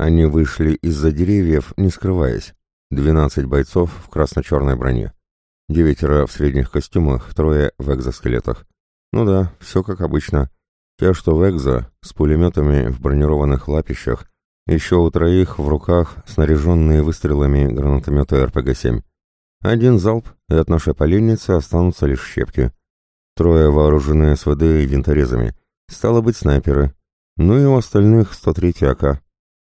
Они вышли из-за деревьев, не скрываясь. Двенадцать бойцов в красно-черной броне. Девятеро в средних костюмах, трое в экзоскелетах. Ну да, все как обычно. Те, что в экзо, с пулеметами в бронированных лапищах, еще у троих в руках снаряженные выстрелами гранатометы РПГ-7. Один залп, и от нашей поленницы останутся лишь щепки. Трое вооружены СВД и винторезами. Стало быть, снайперы. Ну и у остальных 103 АК.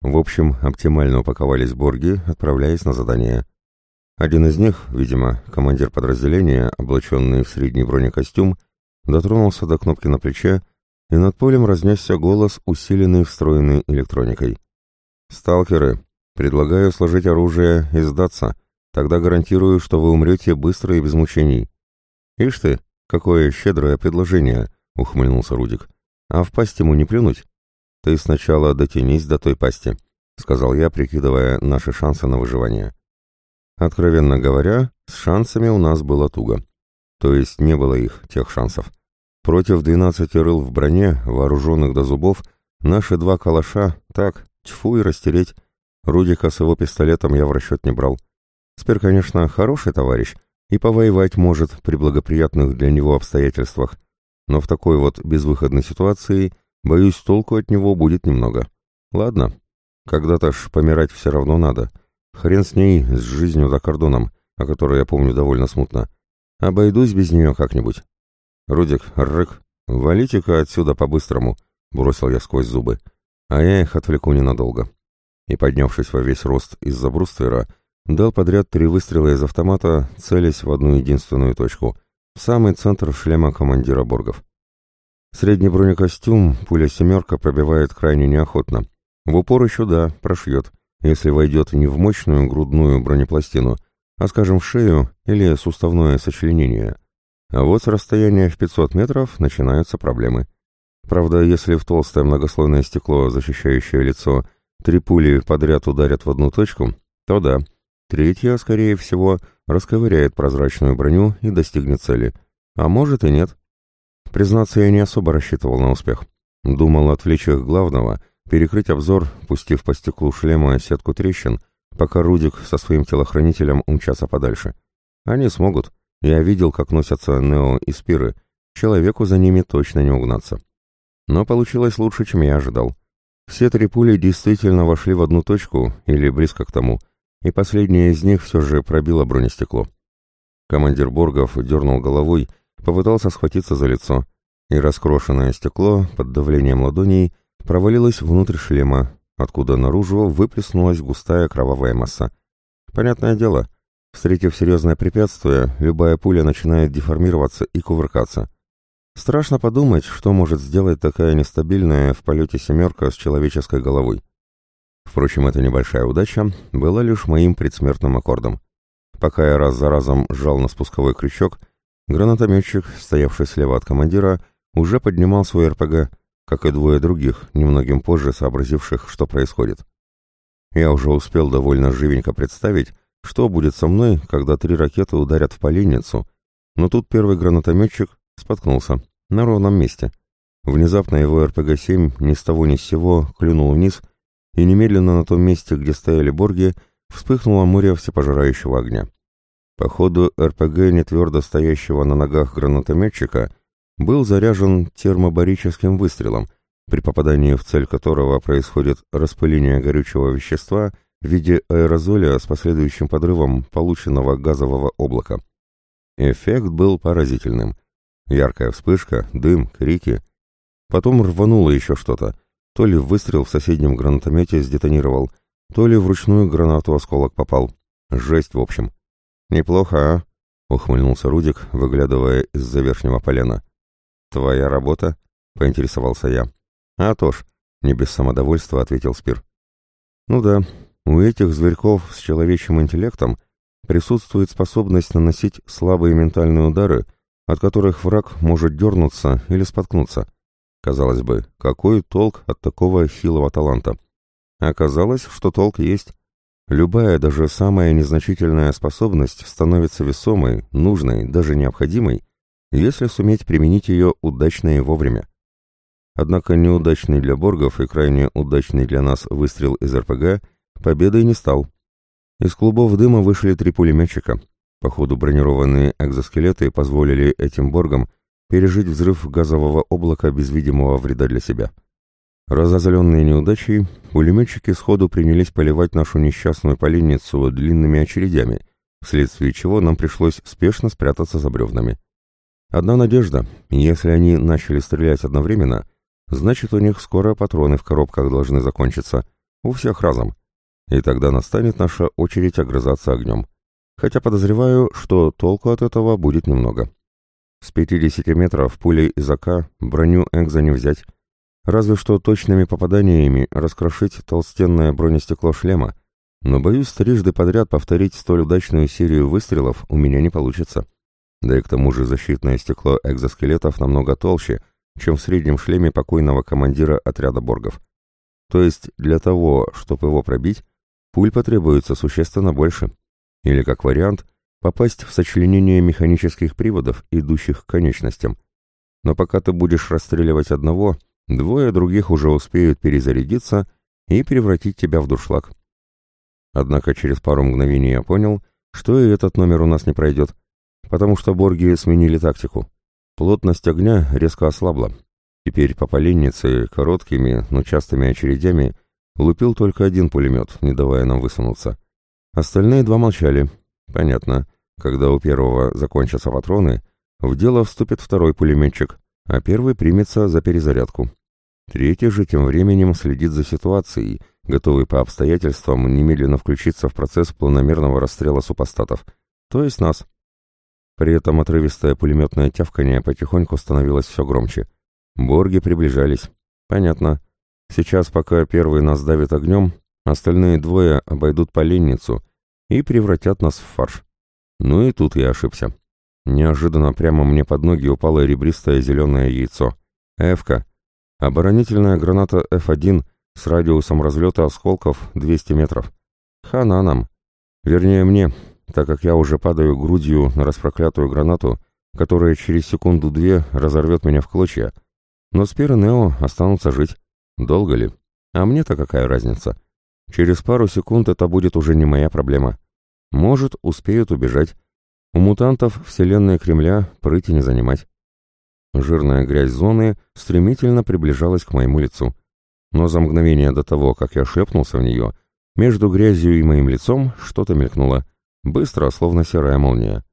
В общем, оптимально упаковались борги, отправляясь на задание. Один из них, видимо, командир подразделения, облаченный в средний бронекостюм, дотронулся до кнопки на плече, и над полем разнесся голос, усиленный встроенной электроникой. «Сталкеры, предлагаю сложить оружие и сдаться. Тогда гарантирую, что вы умрете быстро и без мучений». «Ишь ты, какое щедрое предложение!» — ухмыльнулся Рудик. «А в пасть ему не плюнуть?» «Ты сначала дотянись до той пасти», — сказал я, прикидывая наши шансы на выживание. Откровенно говоря, с шансами у нас было туго. То есть не было их, тех шансов. Против двенадцати рыл в броне, вооруженных до зубов, наши два калаша, так, тьфу и растереть. Рудика с его пистолетом я в расчет не брал. Спер, конечно, хороший товарищ, и повоевать может при благоприятных для него обстоятельствах, но в такой вот безвыходной ситуации Боюсь, толку от него будет немного. Ладно, когда-то ж помирать все равно надо. Хрен с ней, с жизнью за кордоном, о которой я помню довольно смутно. Обойдусь без нее как-нибудь. Рудик, рык, валите-ка отсюда по-быстрому, бросил я сквозь зубы. А я их отвлеку ненадолго. И, поднявшись во весь рост из-за бруствера, дал подряд три выстрела из автомата, целясь в одну единственную точку, в самый центр шлема командира Боргов. Средний бронекостюм пуля «семерка» пробивает крайне неохотно. В упор еще да, прошьет, если войдет не в мощную грудную бронепластину, а, скажем, в шею или суставное сочленение. А вот с расстояния в 500 метров начинаются проблемы. Правда, если в толстое многослойное стекло, защищающее лицо, три пули подряд ударят в одну точку, то да, третья, скорее всего, расковыряет прозрачную броню и достигнет цели. А может и нет. Признаться, я не особо рассчитывал на успех. Думал отвлечь их главного, перекрыть обзор, пустив по стеклу шлема сетку трещин, пока Рудик со своим телохранителем умчатся подальше. Они смогут. Я видел, как носятся Нео и Спиры. Человеку за ними точно не угнаться. Но получилось лучше, чем я ожидал. Все три пули действительно вошли в одну точку, или близко к тому, и последняя из них все же пробила бронестекло. Командир Боргов дернул головой, попытался схватиться за лицо, и раскрошенное стекло под давлением ладоней провалилось внутрь шлема, откуда наружу выплеснулась густая кровавая масса. Понятное дело, встретив серьезное препятствие, любая пуля начинает деформироваться и кувыркаться. Страшно подумать, что может сделать такая нестабильная в полете семерка с человеческой головой. Впрочем, эта небольшая удача была лишь моим предсмертным аккордом. Пока я раз за разом сжал на спусковой крючок, Гранатометчик, стоявший слева от командира, уже поднимал свой РПГ, как и двое других, немногим позже сообразивших, что происходит. Я уже успел довольно живенько представить, что будет со мной, когда три ракеты ударят в поленницу, но тут первый гранатометчик споткнулся на ровном месте. Внезапно его РПГ-7 ни с того ни с сего клюнул вниз, и немедленно на том месте, где стояли борги, вспыхнуло море всепожирающего огня. По ходу РПГ нетвердо стоящего на ногах гранатометчика был заряжен термобарическим выстрелом, при попадании в цель которого происходит распыление горючего вещества в виде аэрозоля с последующим подрывом полученного газового облака. Эффект был поразительным. Яркая вспышка, дым, крики. Потом рвануло еще что-то. То ли выстрел в соседнем гранатомете сдетонировал, то ли вручную гранату осколок попал. Жесть, в общем. «Неплохо, а?» — ухмыльнулся Рудик, выглядывая из-за верхнего полена. «Твоя работа?» — поинтересовался я. «А то ж», — не без самодовольства ответил Спир. «Ну да, у этих зверьков с человечьим интеллектом присутствует способность наносить слабые ментальные удары, от которых враг может дернуться или споткнуться. Казалось бы, какой толк от такого хилого таланта? Оказалось, что толк есть. Любая, даже самая незначительная способность становится весомой, нужной, даже необходимой, если суметь применить ее удачно и вовремя. Однако неудачный для боргов и крайне удачный для нас выстрел из РПГ победой не стал. Из клубов дыма вышли три пулеметчика. Походу бронированные экзоскелеты позволили этим боргам пережить взрыв газового облака без видимого вреда для себя. Разозленные неудачей, пулеметчики сходу принялись поливать нашу несчастную поленницу длинными очередями, вследствие чего нам пришлось спешно спрятаться за бревнами. Одна надежда, если они начали стрелять одновременно, значит у них скоро патроны в коробках должны закончиться, у всех разом и тогда настанет наша очередь огрызаться огнем. Хотя подозреваю, что толку от этого будет немного. С 50 метров пулей из АК броню Экза не взять. Разве что точными попаданиями раскрошить толстенное бронестекло шлема, но, боюсь, трижды подряд повторить столь удачную серию выстрелов у меня не получится. Да и к тому же защитное стекло экзоскелетов намного толще, чем в среднем шлеме покойного командира отряда боргов. То есть для того, чтобы его пробить, пуль потребуется существенно больше. Или, как вариант, попасть в сочленение механических приводов, идущих к конечностям. Но пока ты будешь расстреливать одного, двое других уже успеют перезарядиться и превратить тебя в дуршлаг. Однако через пару мгновений я понял, что и этот номер у нас не пройдет, потому что борги сменили тактику. Плотность огня резко ослабла. Теперь по поленнице короткими, но частыми очередями Лупил только один пулемет, не давая нам высунуться. Остальные два молчали. Понятно. Когда у первого закончатся патроны, в дело вступит второй пулеметчик, а первый примется за перезарядку. Третий же тем временем следит за ситуацией, готовый по обстоятельствам немедленно включиться в процесс планомерного расстрела супостатов, то есть нас. При этом отрывистое пулеметное тявканье потихоньку становилось все громче. Борги приближались. Понятно. Сейчас, пока первый нас давит огнем, остальные двое обойдут поленницу и превратят нас в фарш. Ну и тут я ошибся. Неожиданно прямо мне под ноги упало ребристое зеленое яйцо. Эвка. Оборонительная граната F1 с радиусом разлета осколков 200 метров. Хана нам. Вернее мне, так как я уже падаю грудью на распроклятую гранату, которая через секунду-две разорвет меня в клочья. Но Спир и Нео останутся жить. Долго ли? А мне-то какая разница? Через пару секунд это будет уже не моя проблема. Может, успеют убежать. У мутантов вселенная Кремля прыти не занимать. Жирная грязь зоны стремительно приближалась к моему лицу. Но за мгновение до того, как я шлепнулся в нее, между грязью и моим лицом что-то мелькнуло. Быстро, словно серая молния.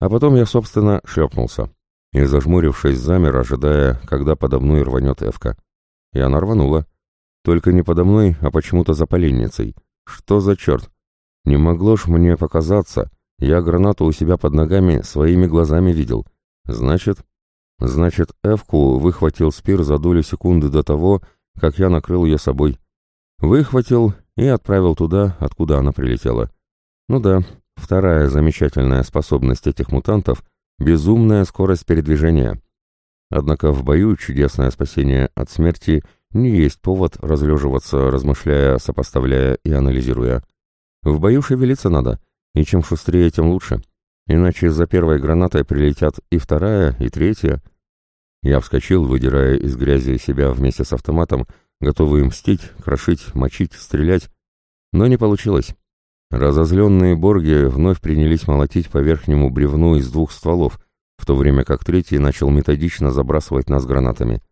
А потом я, собственно, шлепнулся. И, зажмурившись, замер, ожидая, когда подо мной рванет Эвка. И она рванула. Только не подо мной, а почему-то за поленницей. Что за черт? Не могло ж мне показаться. Я гранату у себя под ногами своими глазами видел. Значит... Значит, Эвку выхватил спир за долю секунды до того, как я накрыл ее собой. Выхватил и отправил туда, откуда она прилетела. Ну да, вторая замечательная способность этих мутантов — безумная скорость передвижения. Однако в бою чудесное спасение от смерти не есть повод разлеживаться, размышляя, сопоставляя и анализируя. В бою шевелиться надо, и чем шустрее, тем лучше. Иначе за первой гранатой прилетят и вторая, и третья. Я вскочил, выдирая из грязи себя вместе с автоматом, готовый мстить, крошить, мочить, стрелять. Но не получилось. Разозленные борги вновь принялись молотить по верхнему бревну из двух стволов, в то время как третий начал методично забрасывать нас гранатами.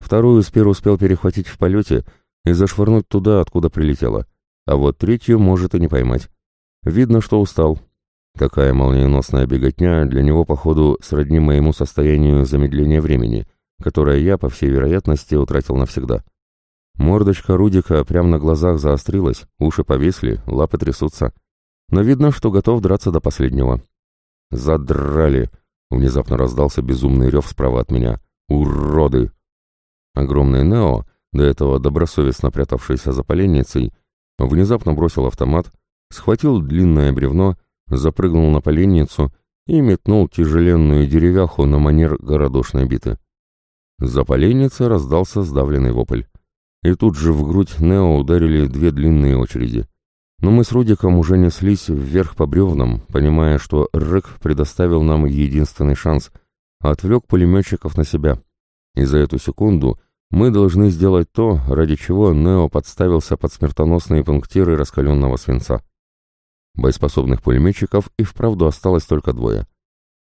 Вторую Спир успел перехватить в полете и зашвырнуть туда, откуда прилетела, а вот третью может и не поймать. Видно, что устал. Такая молниеносная беготня для него, походу, сродни моему состоянию замедления времени, которое я, по всей вероятности, утратил навсегда. Мордочка Рудика прямо на глазах заострилась, уши повисли, лапы трясутся. Но видно, что готов драться до последнего. «Задрали!» Внезапно раздался безумный рев справа от меня. «Уроды!» Огромный Нео, до этого добросовестно прятавшийся за поленницей, внезапно бросил автомат, схватил длинное бревно, запрыгнул на поленницу и метнул тяжеленную деревяху на манер городошной биты. За поленницей раздался сдавленный вопль. И тут же в грудь Нео ударили две длинные очереди. Но мы с Рудиком уже неслись вверх по бревнам, понимая, что Рэк предоставил нам единственный шанс, отвлек пулеметчиков на себя. И за эту секунду Мы должны сделать то, ради чего Нео подставился под смертоносные пунктиры раскаленного свинца. Боеспособных пулеметчиков и вправду осталось только двое.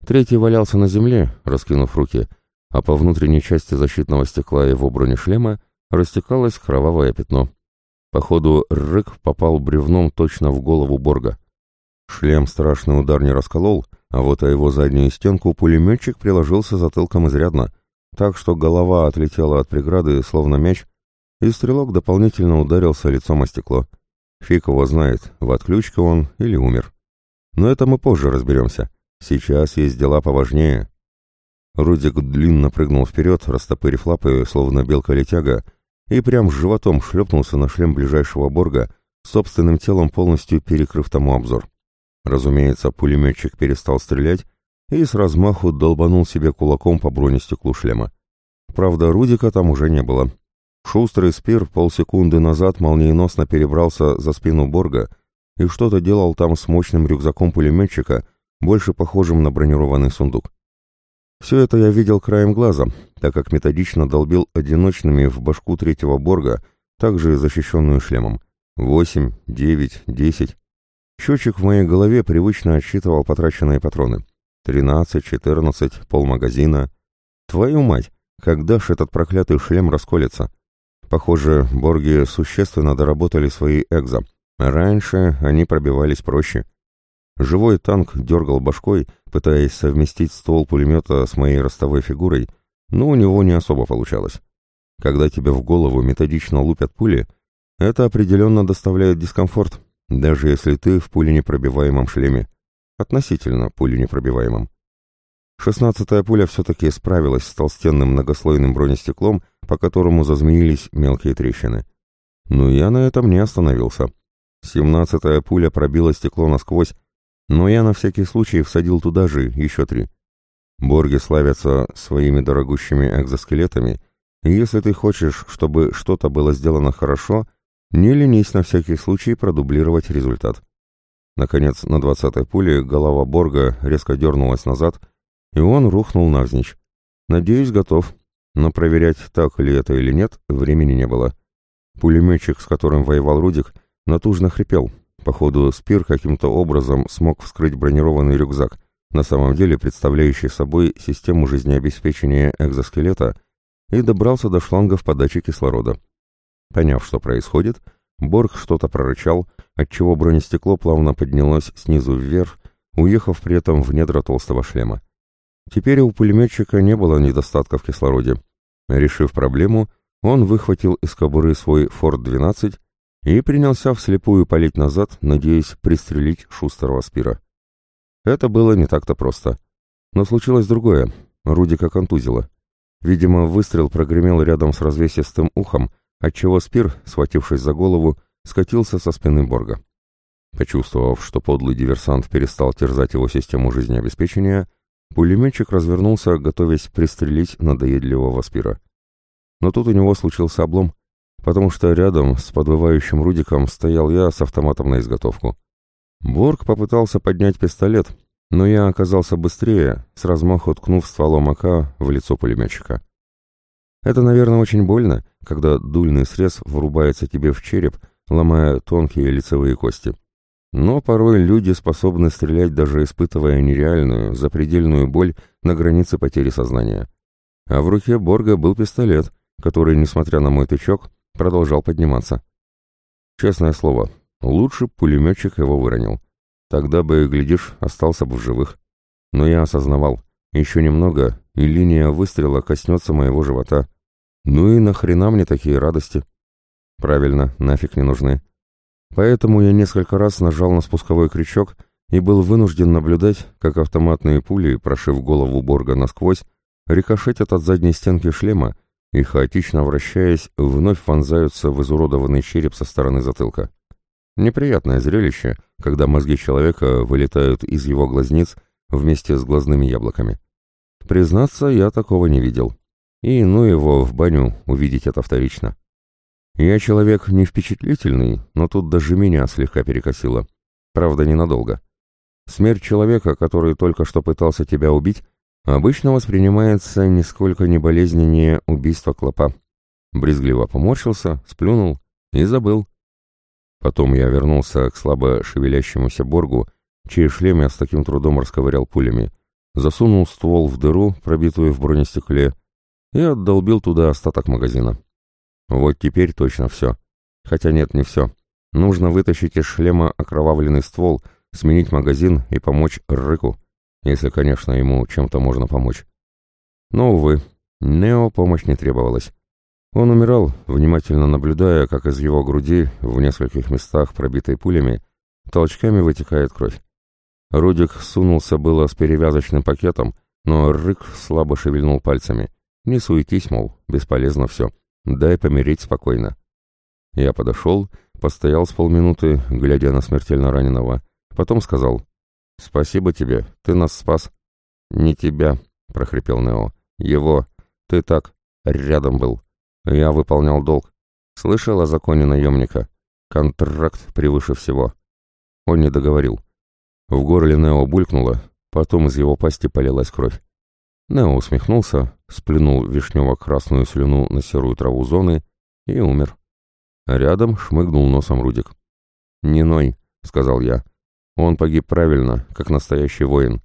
Третий валялся на земле, раскинув руки, а по внутренней части защитного стекла его бронешлема растекалось кровавое пятно. Походу, рык попал бревном точно в голову Борга. Шлем страшный удар не расколол, а вот о его заднюю стенку пулеметчик приложился затылком изрядно, так что голова отлетела от преграды, словно мяч, и стрелок дополнительно ударился лицом о стекло. Фиг его знает, в отключке он или умер. Но это мы позже разберемся. Сейчас есть дела поважнее. Рудик длинно прыгнул вперед, растопырив лапы, словно белка-летяга, и прям с животом шлепнулся на шлем ближайшего борга, собственным телом полностью перекрыв тому обзор. Разумеется, пулеметчик перестал стрелять и с размаху долбанул себе кулаком по бронестеклу шлема. Правда, Рудика там уже не было. Шустрый спир полсекунды назад молниеносно перебрался за спину Борга и что-то делал там с мощным рюкзаком пулеметчика, больше похожим на бронированный сундук. Все это я видел краем глаза, так как методично долбил одиночными в башку третьего Борга, также защищенную шлемом. Восемь, девять, десять. Счетчик в моей голове привычно отсчитывал потраченные патроны. Тринадцать, четырнадцать, полмагазина. Твою мать, когда ж этот проклятый шлем расколется? Похоже, борги существенно доработали свои экзо. Раньше они пробивались проще. Живой танк дергал башкой, пытаясь совместить ствол пулемета с моей ростовой фигурой, но у него не особо получалось. Когда тебе в голову методично лупят пули, это определенно доставляет дискомфорт, даже если ты в пуленепробиваемом шлеме. Относительно пуленепробиваемом. Шестнадцатая пуля все-таки справилась с толстенным многослойным бронестеклом, по которому зазмеились мелкие трещины. Но я на этом не остановился. Семнадцатая пуля пробила стекло насквозь, но я на всякий случай всадил туда же еще три. Борги славятся своими дорогущими экзоскелетами, и если ты хочешь, чтобы что-то было сделано хорошо, не ленись на всякий случай продублировать результат. Наконец, на двадцатой пуле голова Борга резко дернулась назад, и он рухнул навзничь. Надеюсь, готов, но проверять, так ли это или нет, времени не было. Пулеметчик, с которым воевал Рудик, натужно хрипел, Походу, Спир каким-то образом смог вскрыть бронированный рюкзак, на самом деле представляющий собой систему жизнеобеспечения экзоскелета, и добрался до шлангов подачи кислорода. Поняв, что происходит, Борг что-то прорычал, отчего бронестекло плавно поднялось снизу вверх, уехав при этом в недра толстого шлема. Теперь у пулеметчика не было недостатка в кислороде. Решив проблему, он выхватил из кобуры свой «Форд-12» и принялся вслепую палить назад, надеясь пристрелить шустерого спира. Это было не так-то просто. Но случилось другое. Рудика контузило. Видимо, выстрел прогремел рядом с развесистым ухом, отчего спир, схватившись за голову, скатился со спины Борга. Почувствовав, что подлый диверсант перестал терзать его систему жизнеобеспечения, пулеметчик развернулся, готовясь пристрелить надоедливого спира. Но тут у него случился облом, потому что рядом с подвывающим Рудиком стоял я с автоматом на изготовку. Борг попытался поднять пистолет, но я оказался быстрее, с размаху ткнув стволом АК в лицо пулеметчика. Это, наверное, очень больно, когда дульный срез врубается тебе в череп, ломая тонкие лицевые кости. Но порой люди способны стрелять, даже испытывая нереальную, запредельную боль на границе потери сознания. А в руке Борга был пистолет, который, несмотря на мой тычок, продолжал подниматься. Честное слово, лучше пулеметчик его выронил. Тогда бы, глядишь, остался бы в живых. Но я осознавал, еще немного, и линия выстрела коснется моего живота. Ну и нахрена мне такие радости? Правильно, нафиг не нужны. Поэтому я несколько раз нажал на спусковой крючок и был вынужден наблюдать, как автоматные пули, прошив голову Борга насквозь, рикошетят от задней стенки шлема и, хаотично вращаясь, вновь вонзаются в изуродованный череп со стороны затылка. Неприятное зрелище, когда мозги человека вылетают из его глазниц вместе с глазными яблоками. Признаться, я такого не видел. И ну его в баню увидеть это вторично. Я человек не впечатлительный, но тут даже меня слегка перекосило. Правда, ненадолго. Смерть человека, который только что пытался тебя убить, обычно воспринимается нисколько не болезненнее убийства клопа. брезгливо поморщился, сплюнул и забыл. Потом я вернулся к слабо шевелящемуся Боргу, чей шлем я с таким трудом расковырял пулями, засунул ствол в дыру, пробитую в бронестекле, и отдолбил туда остаток магазина. Вот теперь точно все. Хотя нет, не все. Нужно вытащить из шлема окровавленный ствол, сменить магазин и помочь Рыку, если, конечно, ему чем-то можно помочь. Но, увы, Нео помощь не требовалась. Он умирал, внимательно наблюдая, как из его груди, в нескольких местах, пробитой пулями, толчками вытекает кровь. Рудик сунулся было с перевязочным пакетом, но Рык слабо шевельнул пальцами. «Не суетись, мол, бесполезно все. Дай помереть спокойно». Я подошел, постоял с полминуты, глядя на смертельно раненого, потом сказал «Спасибо тебе, ты нас спас». «Не тебя», — прохрипел Нео. «Его. Ты так, рядом был. Я выполнял долг. Слышал о законе наемника? Контракт превыше всего». Он не договорил. В горле Нео булькнуло, потом из его пасти полилась кровь. Нео усмехнулся, сплюнул вишнево-красную слюну на серую траву зоны и умер. Рядом шмыгнул носом Рудик. «Не ной», — сказал я. «Он погиб правильно, как настоящий воин.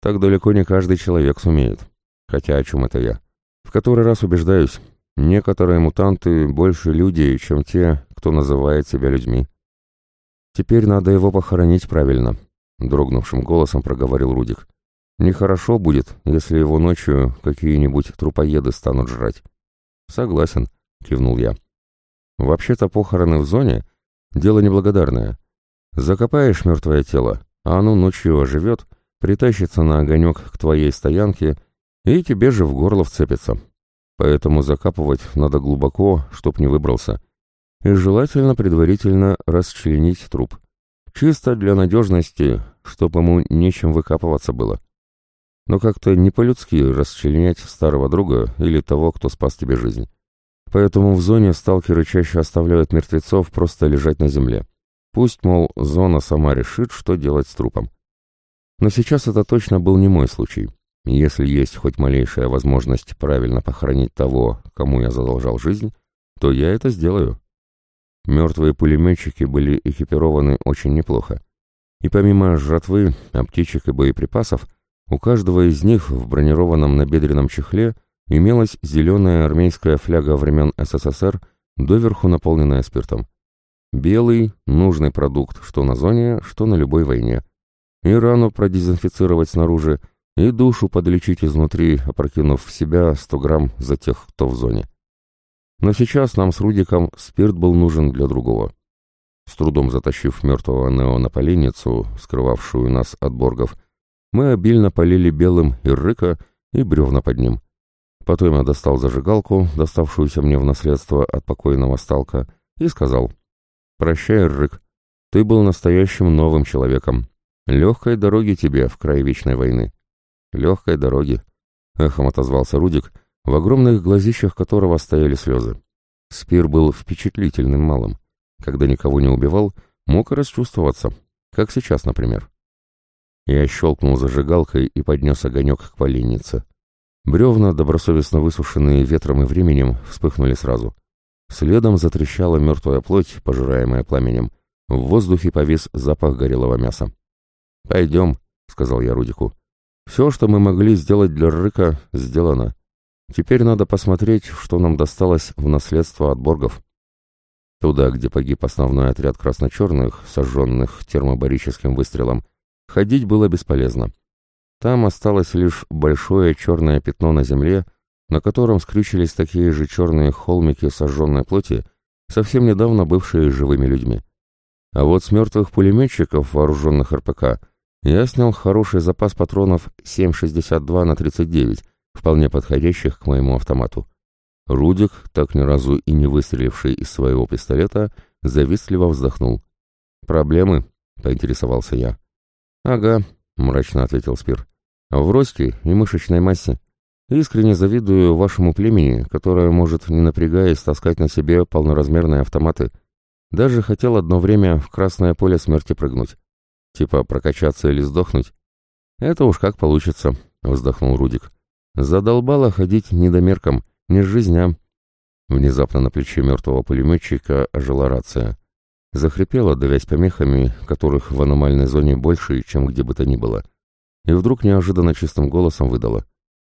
Так далеко не каждый человек сумеет. Хотя о чем это я? В который раз убеждаюсь, некоторые мутанты больше люди, чем те, кто называет себя людьми. Теперь надо его похоронить правильно», — дрогнувшим голосом проговорил Рудик. «Нехорошо будет, если его ночью какие-нибудь трупоеды станут жрать». «Согласен», — кивнул я. Вообще-то похороны в зоне — дело неблагодарное. Закопаешь мертвое тело, а оно ночью оживет, притащится на огонек к твоей стоянке и тебе же в горло вцепится. Поэтому закапывать надо глубоко, чтоб не выбрался. И желательно предварительно расчленить труп. Чисто для надежности, чтоб ему нечем выкапываться было. Но как-то не по-людски расчленять старого друга или того, кто спас тебе жизнь. Поэтому в зоне сталкеры чаще оставляют мертвецов просто лежать на земле. Пусть, мол, зона сама решит, что делать с трупом. Но сейчас это точно был не мой случай. Если есть хоть малейшая возможность правильно похоронить того, кому я задолжал жизнь, то я это сделаю. Мертвые пулеметчики были экипированы очень неплохо. И помимо жратвы, аптечек и боеприпасов, у каждого из них в бронированном набедренном чехле имелась зеленая армейская фляга времен СССР, доверху наполненная спиртом. Белый, нужный продукт что на зоне, что на любой войне. И рану продезинфицировать снаружи, и душу подлечить изнутри, опрокинув в себя 100 грамм за тех, кто в зоне. Но сейчас нам с Рудиком спирт был нужен для другого. С трудом затащив мертвого Нео на поленницу, скрывавшую нас от боргов, мы обильно полили белым и рыка, и бревна под ним. Потом я достал зажигалку, доставшуюся мне в наследство от покойного сталка, и сказал, «Прощай, Рык, ты был настоящим новым человеком. Легкой дороги тебе в край вечной войны». «Легкой дороги», — эхом отозвался Рудик, в огромных глазищах которого стояли слезы. Спир был впечатлительным малым. Когда никого не убивал, мог расчувствоваться, как сейчас, например. Я щелкнул зажигалкой и поднес огонек к поленнице. Бревна, добросовестно высушенные ветром и временем, вспыхнули сразу. Следом затрещала мертвая плоть, пожираемая пламенем. В воздухе повис запах горелого мяса. «Пойдем», — сказал я Рудику. «Все, что мы могли сделать для Рыка, сделано. Теперь надо посмотреть, что нам досталось в наследство от Боргов». Туда, где погиб основной отряд красно-черных, сожженных термобарическим выстрелом, ходить было бесполезно. Там осталось лишь большое черное пятно на земле, на котором скрючились такие же черные холмики сожженной плоти, совсем недавно бывшие живыми людьми. А вот с мертвых пулеметчиков, вооруженных РПК, я снял хороший запас патронов 7,62 на 39, вполне подходящих к моему автомату. Рудик, так ни разу и не выстреливший из своего пистолета, завистливо вздохнул. «Проблемы?» — поинтересовался я. «Ага, — мрачно ответил Спир. «В росте и мышечной массе. Искренне завидую вашему племени, которое может, не напрягаясь, таскать на себе полноразмерные автоматы. Даже хотел одно время в красное поле смерти прыгнуть. Типа прокачаться или сдохнуть. Это уж как получится», — вздохнул Рудик. «Задолбало ходить недомерком, не жизнь, а...» Внезапно на плече мертвого пулеметчика ожила рация. Захрипела, давясь помехами, которых в аномальной зоне больше, чем где бы то ни было. И вдруг неожиданно чистым голосом выдала.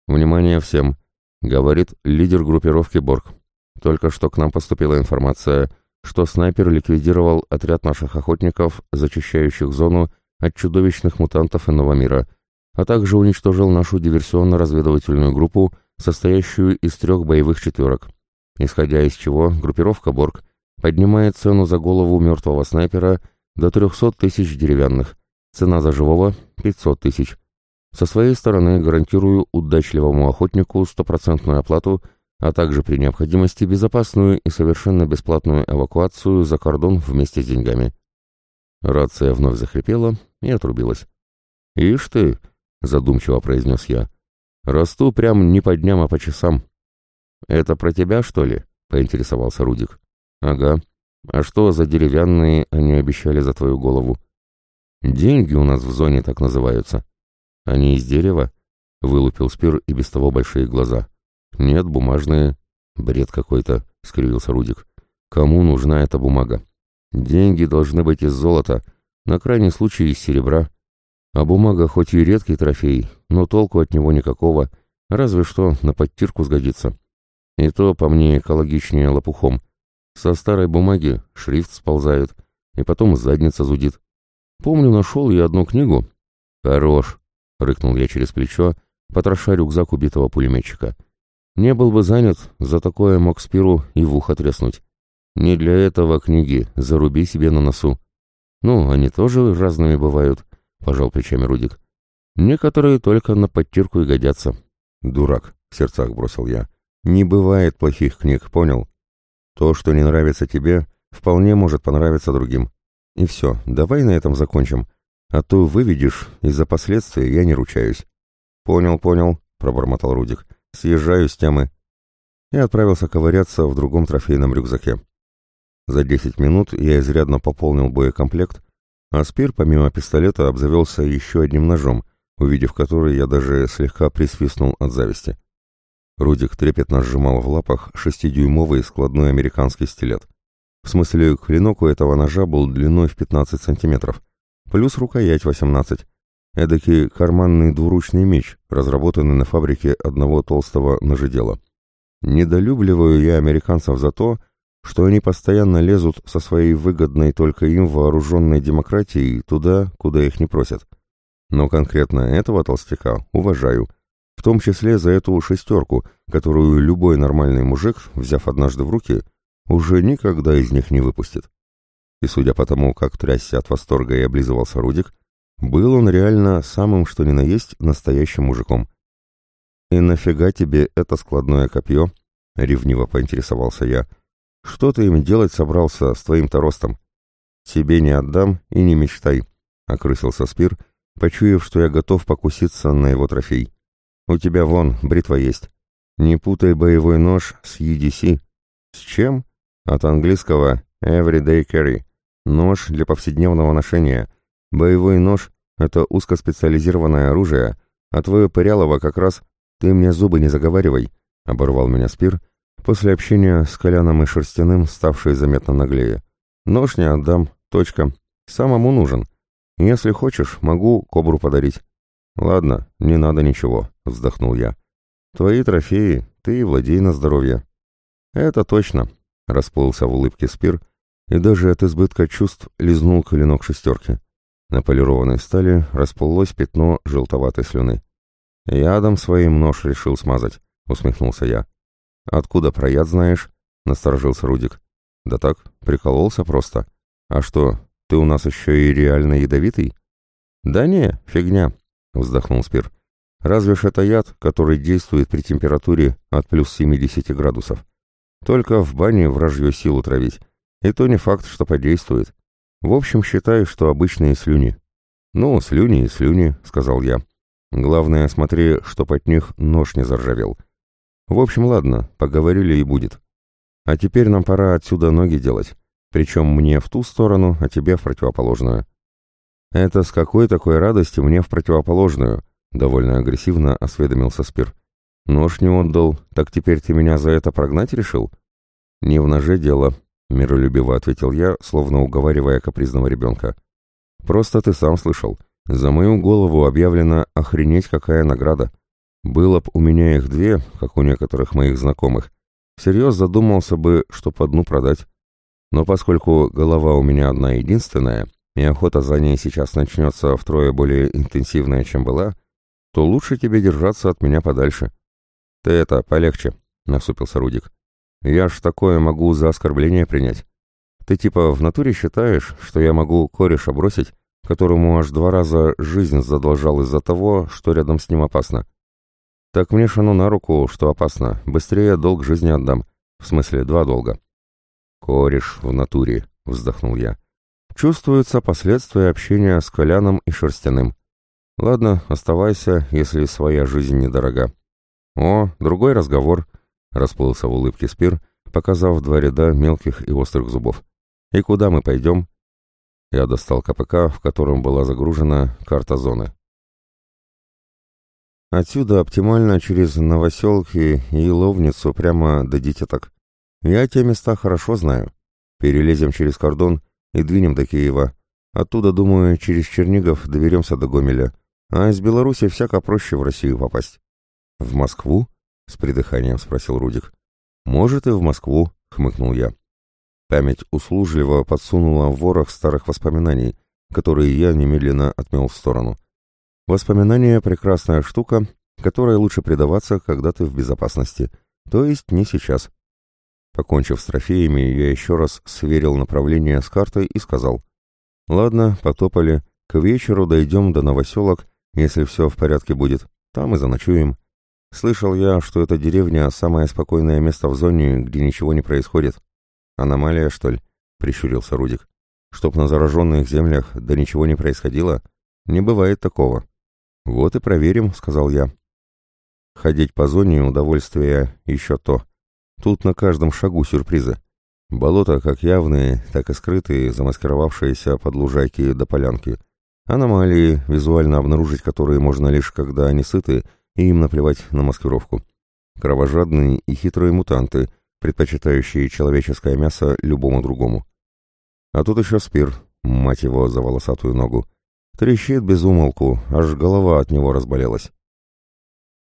«Внимание всем!» — говорит лидер группировки «Борг». Только что к нам поступила информация, что снайпер ликвидировал отряд наших охотников, зачищающих зону от чудовищных мутантов иного мира, а также уничтожил нашу диверсионно-разведывательную группу, состоящую из трех боевых четверок. Исходя из чего, группировка «Борг» поднимает цену за голову мертвого снайпера до 300 тысяч деревянных, цена за живого – 500 тысяч. Со своей стороны гарантирую удачливому охотнику стопроцентную оплату, а также при необходимости безопасную и совершенно бесплатную эвакуацию за кордон вместе с деньгами. Рация вновь захрипела и отрубилась. «Ишь ты!» — задумчиво произнес я. «Расту прям не по дням, а по часам». «Это про тебя, что ли?» — поинтересовался Рудик. «Ага. А что за деревянные они обещали за твою голову?» «Деньги у нас в зоне так называются». «Они из дерева?» — вылупил Спир и без того большие глаза. «Нет, бумажные». «Бред какой-то», — скривился Рудик. «Кому нужна эта бумага? Деньги должны быть из золота, на крайний случай из серебра. А бумага хоть и редкий трофей, но толку от него никакого, разве что на подтирку сгодится. И то, по мне, экологичнее лопухом. Со старой бумаги шрифт сползает, и потом задница зудит. Помню, нашел я одну книгу. «Хорош!» — рыкнул я через плечо, потроша рюкзак убитого пулеметчика. «Не был бы занят, за такое мог спиру и в ухо треснуть. Не для этого книги, заруби себе на носу». «Ну, они тоже разными бывают», — пожал плечами Рудик. «Некоторые только на подтирку и годятся». «Дурак», — в сердцах бросил я. «Не бывает плохих книг, понял? То, что не нравится тебе, вполне может понравиться другим. И все, давай на этом закончим. А то выведешь, из-за последствий я не ручаюсь. Понял, понял, пробормотал Рудик. Съезжаю с темы. И отправился ковыряться в другом трофейном рюкзаке. За десять минут я изрядно пополнил боекомплект, а Спир помимо пистолета обзавелся еще одним ножом, увидев который я даже слегка присвистнул от зависти. Рудик трепетно сжимал в лапах шестидюймовый складной американский стилет. В смысле, клинок у этого ножа был длиной в 15 сантиметров, плюс рукоять 18. Эдакий карманный двуручный меч, разработанный на фабрике одного толстого ножедела. Недолюбливаю я американцев за то, что они постоянно лезут со своей выгодной только им вооруженной демократией туда, куда их не просят. Но конкретно этого толстяка уважаю – в том числе за эту шестерку, которую любой нормальный мужик, взяв однажды в руки, уже никогда из них не выпустит. И судя по тому, как трясся от восторга и облизывался Рудик, был он реально самым что ни на есть настоящим мужиком. «И нафига тебе это складное копье?» — ревниво поинтересовался я. «Что ты им делать собрался с твоим-то ростом?» «Тебе не отдам и не мечтай», — окрысился Спир, почуяв, что я готов покуситься на его трофей. У тебя вон бритва есть. Не путай боевой нож с EDC. С чем? От английского everyday carry. Нож для повседневного ношения. Боевой нож — это узкоспециализированное оружие, а твое пырялово как раз «ты мне зубы не заговаривай», — оборвал меня Спир, после общения с Коляном и Шерстяным, ставший заметно наглее. «Нож не отдам, точка. Самому нужен. Если хочешь, могу кобру подарить». «Ладно, не надо ничего», — вздохнул я. «Твои трофеи, ты владей на здоровье». «Это точно», — расплылся в улыбке Спир, и даже от избытка чувств лизнул коленок шестерки. На полированной стали расплылось пятно желтоватой слюны. «Ядом своим нож решил смазать», — усмехнулся я. «Откуда про яд знаешь?» — насторожился Рудик. «Да так, прикололся просто. А что, ты у нас еще и реально ядовитый?» «Да не, фигня», вздохнул Спир. Разве ж это яд, который действует при температуре от плюс 70 градусов. Только в бане вражью силу травить. И то не факт, что подействует. В общем, считай, что обычные слюни. Ну, слюни и слюни, сказал я. Главное, смотри, чтоб от них нож не заржавел. В общем, ладно, поговорили и будет. А теперь нам пора отсюда ноги делать. Причем мне в ту сторону, а тебе в противоположную. «Это с какой такой радости мне в противоположную?» — довольно агрессивно осведомился Спир. «Нож не отдал, так теперь ты меня за это прогнать решил? «Не в ноже дело», — миролюбиво ответил я, словно уговаривая капризного ребенка. «Просто ты сам слышал. За мою голову объявлена охренеть какая награда. Было б у меня их две, как у некоторых моих знакомых, всерьез задумался бы, что по дну продать. Но поскольку голова у меня одна единственная, и охота за ней сейчас начнется втрое более интенсивная, чем была, то лучше тебе держаться от меня подальше. Ты это, полегче, — насупился Рудик. Я ж такое могу за оскорбление принять. Ты типа в натуре считаешь, что я могу кореша бросить, которому аж два раза жизнь задолжал из-за того, что рядом с ним опасно? Так мне шану на руку, что опасно. Быстрее долг жизни отдам. В смысле, два долга. Кореш в натуре, вздохнул я. Чувствуются последствия общения с Коляном и Шерстяным. Ладно, оставайся, если своя жизнь недорога. О, другой разговор, расплылся в улыбке Спир, показав два ряда мелких и острых зубов. И куда мы пойдем? Я достал КПК, в котором была загружена карта зоны. Отсюда оптимально через Новоселки и Ловницу прямо до Дитяток. Я те места хорошо знаю. Перелезем через кордон и двинем до Киева. Оттуда, думаю, через Чернигов доберемся до Гомеля. А из Беларуси всяко проще в Россию попасть. В Москву? С придыханием спросил Рудик. Может и в Москву, хмыкнул я. Память услужливо подсунула в ворох старых воспоминаний, которые я немедленно отмел в сторону. Воспоминания — прекрасная штука, которой лучше предаваться, когда ты в безопасности, то есть не сейчас. Покончив с трофеями, я еще раз сверил направление с картой и сказал. «Ладно, потопали. К вечеру дойдем до новоселок, если все в порядке будет. Там и заночуем. Слышал я, что эта деревня — самое спокойное место в зоне, где ничего не происходит. Аномалия, что ли?» — прищурился Рудик. «Чтоб на зараженных землях да ничего не происходило? Не бывает такого». «Вот и проверим», — сказал я. Ходить по зоне удовольствие еще то. Тут на каждом шагу сюрпризы. Болота как явные, так и скрытые, замаскировавшиеся под лужайки до полянки. Аномалии, визуально обнаружить которые можно лишь когда они сыты, и им наплевать на маскировку. Кровожадные и хитрые мутанты, предпочитающие человеческое мясо любому другому. А тут еще спир, мать его за волосатую ногу. Трещит без умолку, аж голова от него разболелась.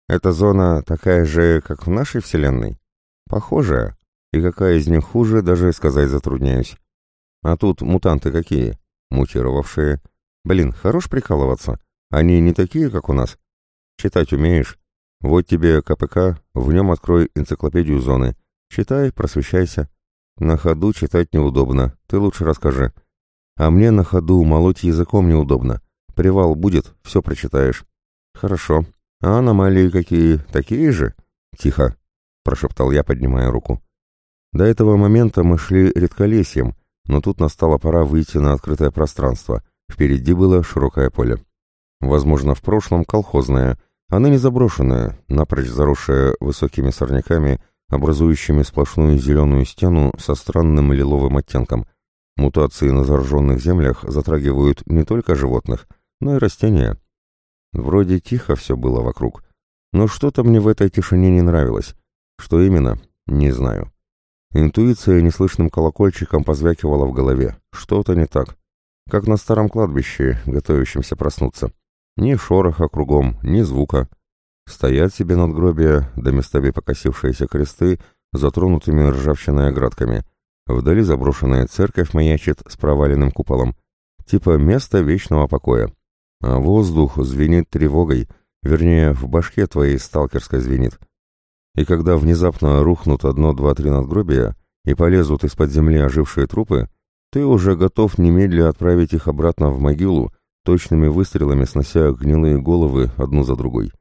Эта зона такая же, как в нашей вселенной? Похожая. И какая из них хуже, даже сказать затрудняюсь. А тут мутанты какие? Мутировавшие. Блин, хорош прикалываться. Они не такие, как у нас. Читать умеешь? Вот тебе КПК, в нем открой энциклопедию зоны. Читай, просвещайся. На ходу читать неудобно, ты лучше расскажи. А мне на ходу молоть языком неудобно. Привал будет, все прочитаешь. Хорошо. А аномалии какие? Такие же? Тихо. — прошептал я, поднимая руку. До этого момента мы шли редколесьем, но тут настала пора выйти на открытое пространство. Впереди было широкое поле. Возможно, в прошлом колхозное, а ныне заброшенное, напрочь заросшее высокими сорняками, образующими сплошную зеленую стену со странным лиловым оттенком. Мутации на зараженных землях затрагивают не только животных, но и растения. Вроде тихо все было вокруг, но что-то мне в этой тишине не нравилось. Что именно? Не знаю. Интуиция неслышным колокольчиком позвякивала в голове. Что-то не так. Как на старом кладбище, готовящемся проснуться. Ни шороха кругом, ни звука. Стоят себе надгробия, да местами покосившиеся кресты, затронутыми ржавчиной оградками. Вдали заброшенная церковь маячит с проваленным куполом. Типа место вечного покоя. А воздух звенит тревогой, вернее, в башке твоей сталкерской звенит и когда внезапно рухнут одно, два, три надгробия и полезут из-под земли ожившие трупы, ты уже готов немедля отправить их обратно в могилу, точными выстрелами снося гнилые головы одну за другой.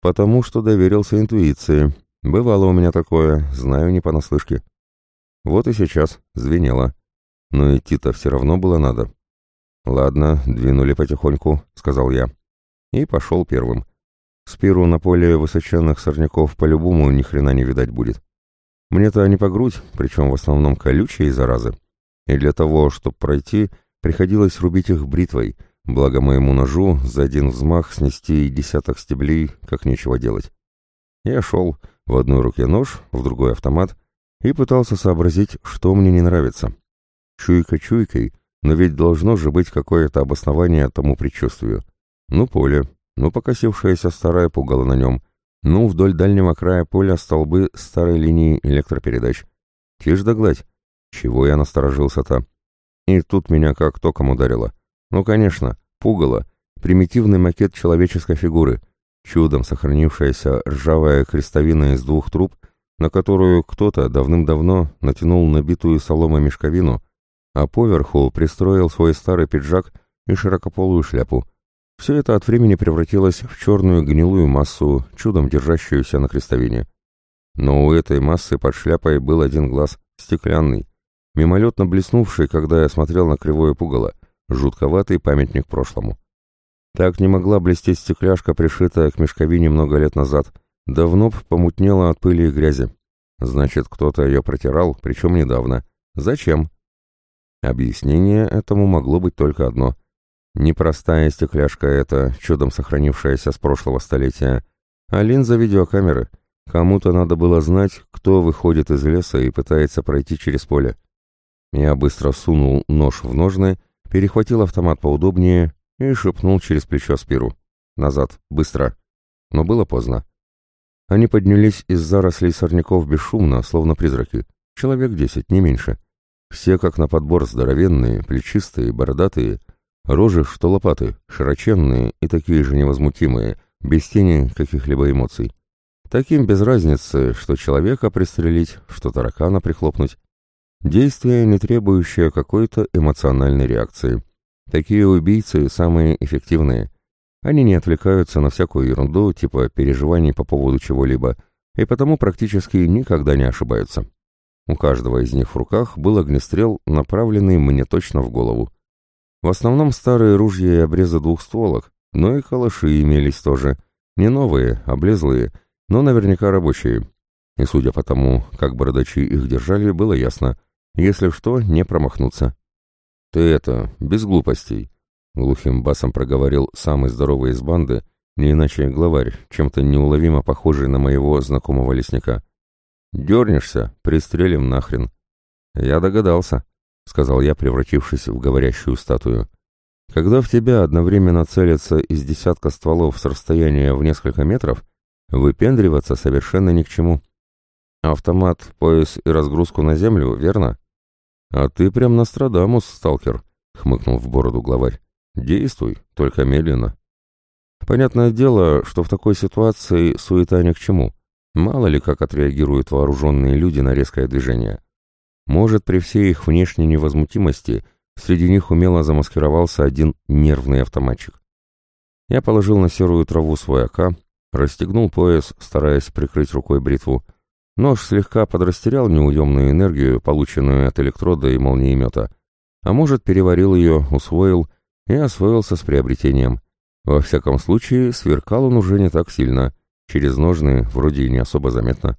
Потому что доверился интуиции. Бывало у меня такое, знаю не понаслышке. Вот и сейчас звенело. Но идти-то все равно было надо. «Ладно, двинули потихоньку», — сказал я. И пошел первым. Спиру на поле высоченных сорняков по-любому ни хрена не видать будет. Мне-то они по грудь, причем в основном колючие заразы. И для того, чтобы пройти, приходилось рубить их бритвой, благо моему ножу за один взмах снести десяток стеблей, как нечего делать. Я шел, в одной руке нож, в другой автомат, и пытался сообразить, что мне не нравится. Чуйка чуйкой, но ведь должно же быть какое-то обоснование тому предчувствию. Ну, поле, ну, покосившаяся старая пугало на нем, ну, вдоль дальнего края поля столбы старой линии электропередач. Тишь да гладь. Чего я насторожился-то? И тут меня как током ударило. Ну, конечно, пугало. Примитивный макет человеческой фигуры. Чудом сохранившаяся ржавая крестовина из двух труб, на которую кто-то давным-давно натянул набитую соломой мешковину, а поверху пристроил свой старый пиджак и широкополую шляпу. Все это от времени превратилось в черную гнилую массу, чудом держащуюся на крестовине. Но у этой массы под шляпой был один глаз, стеклянный, мимолетно блеснувший, когда я смотрел на кривое пугало, жутковатый памятник прошлому. Так не могла блестеть стекляшка, пришитая к мешковине много лет назад. Давно помутнела от пыли и грязи. Значит, кто-то ее протирал, причем недавно. Зачем? Объяснение этому могло быть только одно. Непростая стекляшка эта, чудом сохранившаяся с прошлого столетия, а линза видеокамеры. Кому-то надо было знать, кто выходит из леса и пытается пройти через поле. Я быстро сунул нож в ножны, перехватил автомат поудобнее и шепнул через плечо Спиру. «Назад, быстро!» Но было поздно. Они поднялись из зарослей сорняков бесшумно, словно призраки. Человек десять, не меньше. Все как на подбор здоровенные, плечистые, бородатые, рожи, что лопаты, широченные и такие же невозмутимые, без тени каких-либо эмоций. Таким без разницы, что человека пристрелить, что таракана прихлопнуть. Действие, не требующее какой-то эмоциональной реакции. Такие убийцы самые эффективные. Они не отвлекаются на всякую ерунду, типа переживаний по поводу чего-либо, и потому практически никогда не ошибаются. У каждого из них в руках был огнестрел, направленный мне точно в голову. В основном старые ружья и обрезы двухстволок, но и калаши имелись тоже. Не новые, облезлые, но наверняка рабочие. И судя по тому, как бородачи их держали, было ясно. Если что, не промахнуться. «Ты это, без глупостей», — глухим басом проговорил самый здоровый из банды, не иначе главарь, чем-то неуловимо похожий на моего знакомого лесника. «Дернешься, пристрелим нахрен». «Я догадался», — сказал я, превратившись в говорящую статую. «Когда в тебя одновременно целятся из десятка стволов с расстояния в несколько метров, выпендриваться совершенно ни к чему. Автомат, пояс и разгрузку на землю, верно?» «А ты прям Нострадамус, сталкер», — хмыкнул в бороду главарь. «Действуй, только медленно». Понятное дело, что в такой ситуации суета ни к чему. Мало ли как отреагируют вооруженные люди на резкое движение. Может, при всей их внешней невозмутимости среди них умело замаскировался один нервный автоматчик. Я положил на серую траву свой АК, расстегнул пояс, стараясь прикрыть рукой бритву. Нож слегка подрастерял неуемную энергию, полученную от электрода и молниемета. А может, переварил ее, усвоил и освоился с приобретением. Во всяком случае, сверкал он уже не так сильно, Через ножны вроде и не особо заметно.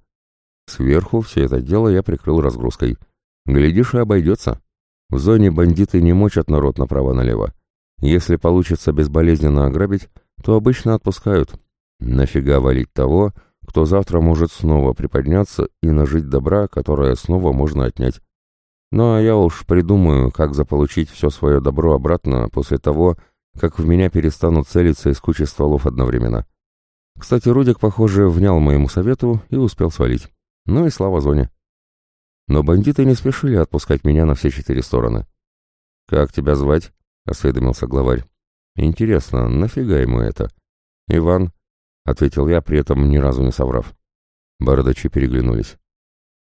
Сверху все это дело я прикрыл разгрузкой. Глядишь, и обойдется. В зоне бандиты не мочат народ направо-налево. Если получится безболезненно ограбить, то обычно отпускают. Нафига валить того, кто завтра может снова приподняться и нажить добра, которое снова можно отнять. Ну а я уж придумаю, как заполучить все свое добро обратно после того, как в меня перестанут целиться из кучи стволов одновременно. Кстати, Рудик, похоже, внял моему совету и успел свалить. Ну и слава зоне. Но бандиты не спешили отпускать меня на все четыре стороны. «Как тебя звать?» — осведомился главарь. «Интересно, нафига ему это?» «Иван», — ответил я, при этом ни разу не соврав. Бородачи переглянулись.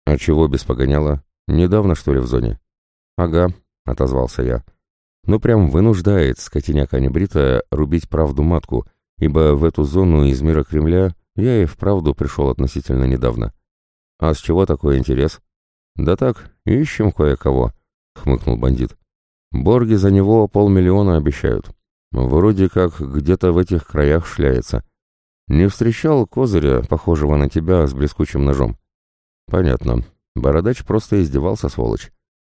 «А чего без погоняла? Недавно, что ли, в зоне?» «Ага», — отозвался я. «Ну прям вынуждает скотиняка небритая рубить правду матку, ибо в эту зону из мира Кремля я и вправду пришел относительно недавно. А с чего такой интерес? Да так, ищем кое-кого, хмыкнул бандит. Борги за него полмиллиона обещают. Вроде как где-то в этих краях шляется. Не встречал козыря, похожего на тебя с блескучим ножом? Понятно. Бородач просто издевался, сволочь.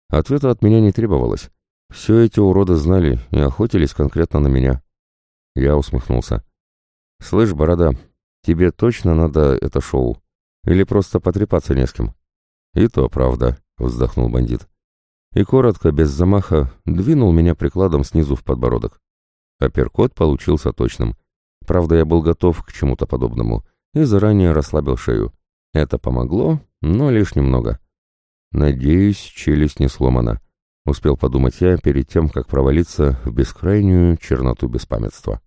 Ответа от меня не требовалось. Все эти уроды знали и охотились конкретно на меня. Я усмехнулся. «Слышь, Борода, тебе точно надо это шоу? Или просто потрепаться не с кем?» «И то правда», — вздохнул бандит. И коротко, без замаха, двинул меня прикладом снизу в подбородок. Апперкот получился точным. Правда, я был готов к чему-то подобному и заранее расслабил шею. Это помогло, но лишь немного. Надеюсь, челюсть не сломана. Успел подумать я перед тем, как провалиться в бескрайнюю черноту беспамятства.